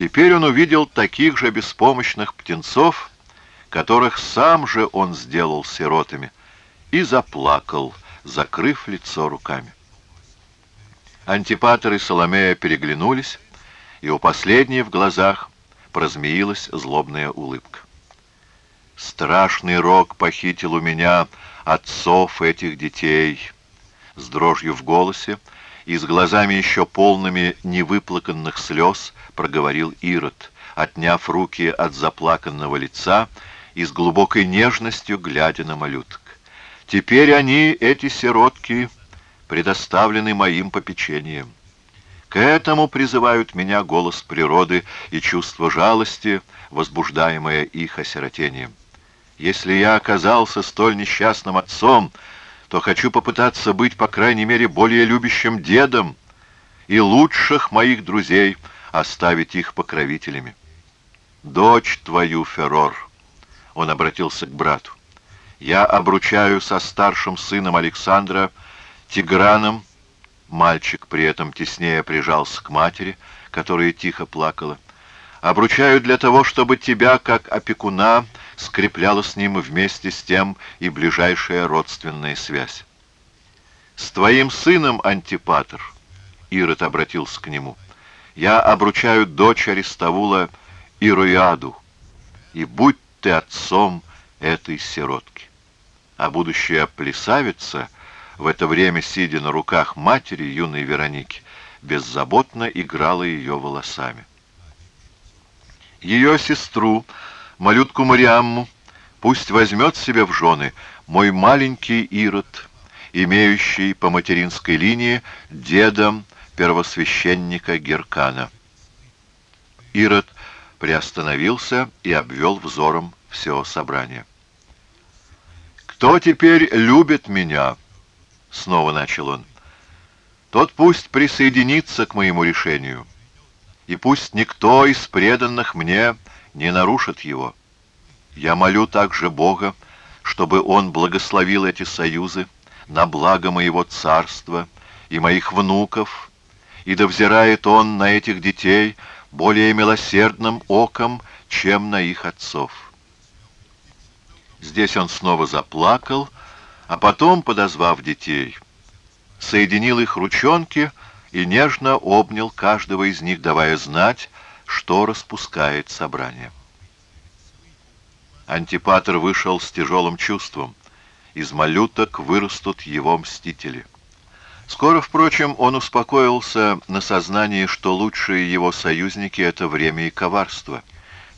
Теперь он увидел таких же беспомощных птенцов, которых сам же он сделал сиротами, и заплакал, закрыв лицо руками. Антипатор и Соломея переглянулись, и у последней в глазах прозмеилась злобная улыбка. Страшный рок похитил у меня отцов этих детей. С дрожью в голосе и с глазами еще полными невыплаканных слез проговорил Ирод, отняв руки от заплаканного лица и с глубокой нежностью глядя на малюток. Теперь они, эти сиротки, предоставлены моим попечением. К этому призывают меня голос природы и чувство жалости, возбуждаемое их осиротением. Если я оказался столь несчастным отцом, то хочу попытаться быть, по крайней мере, более любящим дедом и лучших моих друзей оставить их покровителями. «Дочь твою, Феррор», — он обратился к брату, — «я обручаю со старшим сыном Александра Тиграном». Мальчик при этом теснее прижался к матери, которая тихо плакала. «Обручаю для того, чтобы тебя, как опекуна, скрепляла с ним вместе с тем и ближайшая родственная связь. «С твоим сыном, Антипатр», — Ирод обратился к нему, — «я обручаю дочь Аристовула Ироиаду, и будь ты отцом этой сиротки». А будущая плясавица, в это время сидя на руках матери юной Вероники, беззаботно играла ее волосами. Ее сестру, малютку Мариамму, пусть возьмет себе в жены мой маленький Ирод, имеющий по материнской линии дедом первосвященника Геркана. Ирод приостановился и обвел взором все собрание. «Кто теперь любит меня?» — снова начал он. «Тот пусть присоединится к моему решению, и пусть никто из преданных мне не нарушит его. Я молю также Бога, чтобы Он благословил эти союзы на благо моего царства и моих внуков, и да взирает Он на этих детей более милосердным оком, чем на их отцов. Здесь он снова заплакал, а потом, подозвав детей, соединил их ручонки и нежно обнял каждого из них, давая знать, что распускает собрание. Антипатр вышел с тяжелым чувством. Из малюток вырастут его мстители. Скоро, впрочем, он успокоился на сознании, что лучшие его союзники — это время и коварство.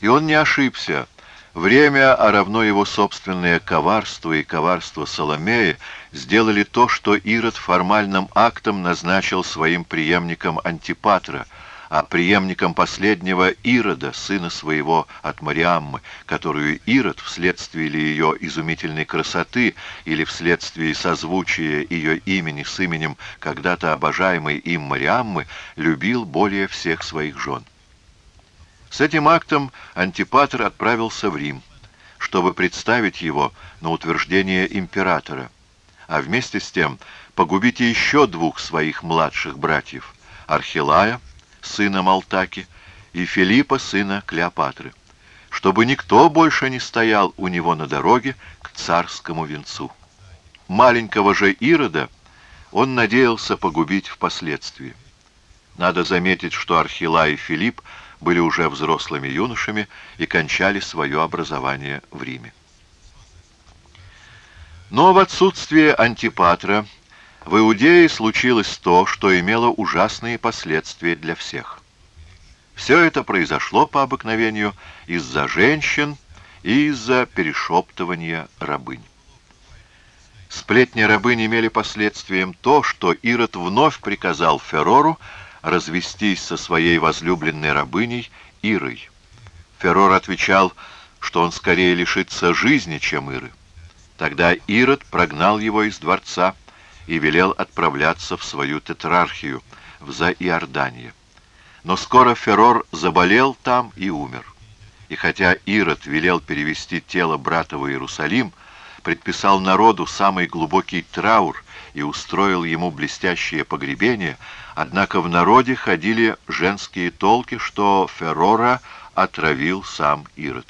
И он не ошибся. Время, а равно его собственное коварство и коварство Соломея, сделали то, что Ирод формальным актом назначил своим преемником Антипатра — а преемником последнего Ирода, сына своего от Мариаммы, которую Ирод вследствие ли ее изумительной красоты или вследствие созвучия ее имени с именем когда-то обожаемой им Мариаммы, любил более всех своих жен. С этим актом Антипатр отправился в Рим, чтобы представить его на утверждение императора, а вместе с тем погубить еще двух своих младших братьев, Архилая сына Малтаки, и Филиппа, сына Клеопатры, чтобы никто больше не стоял у него на дороге к царскому венцу. Маленького же Ирода он надеялся погубить впоследствии. Надо заметить, что Архила и Филипп были уже взрослыми юношами и кончали свое образование в Риме. Но в отсутствие Антипатра в Иудее случилось то, что имело ужасные последствия для всех. Все это произошло по обыкновению из-за женщин и из-за перешептывания рабынь. Сплетни рабынь имели последствием то, что Ирод вновь приказал Ферору развестись со своей возлюбленной рабыней Ирой. Ферор отвечал, что он скорее лишится жизни, чем Иры. Тогда Ирод прогнал его из дворца, и велел отправляться в свою тетрархию, в Заиордание. Но скоро Ферор заболел там и умер. И хотя Ирод велел перевести тело брата в Иерусалим, предписал народу самый глубокий траур и устроил ему блестящее погребение, однако в народе ходили женские толки, что Феррора отравил сам Ирод.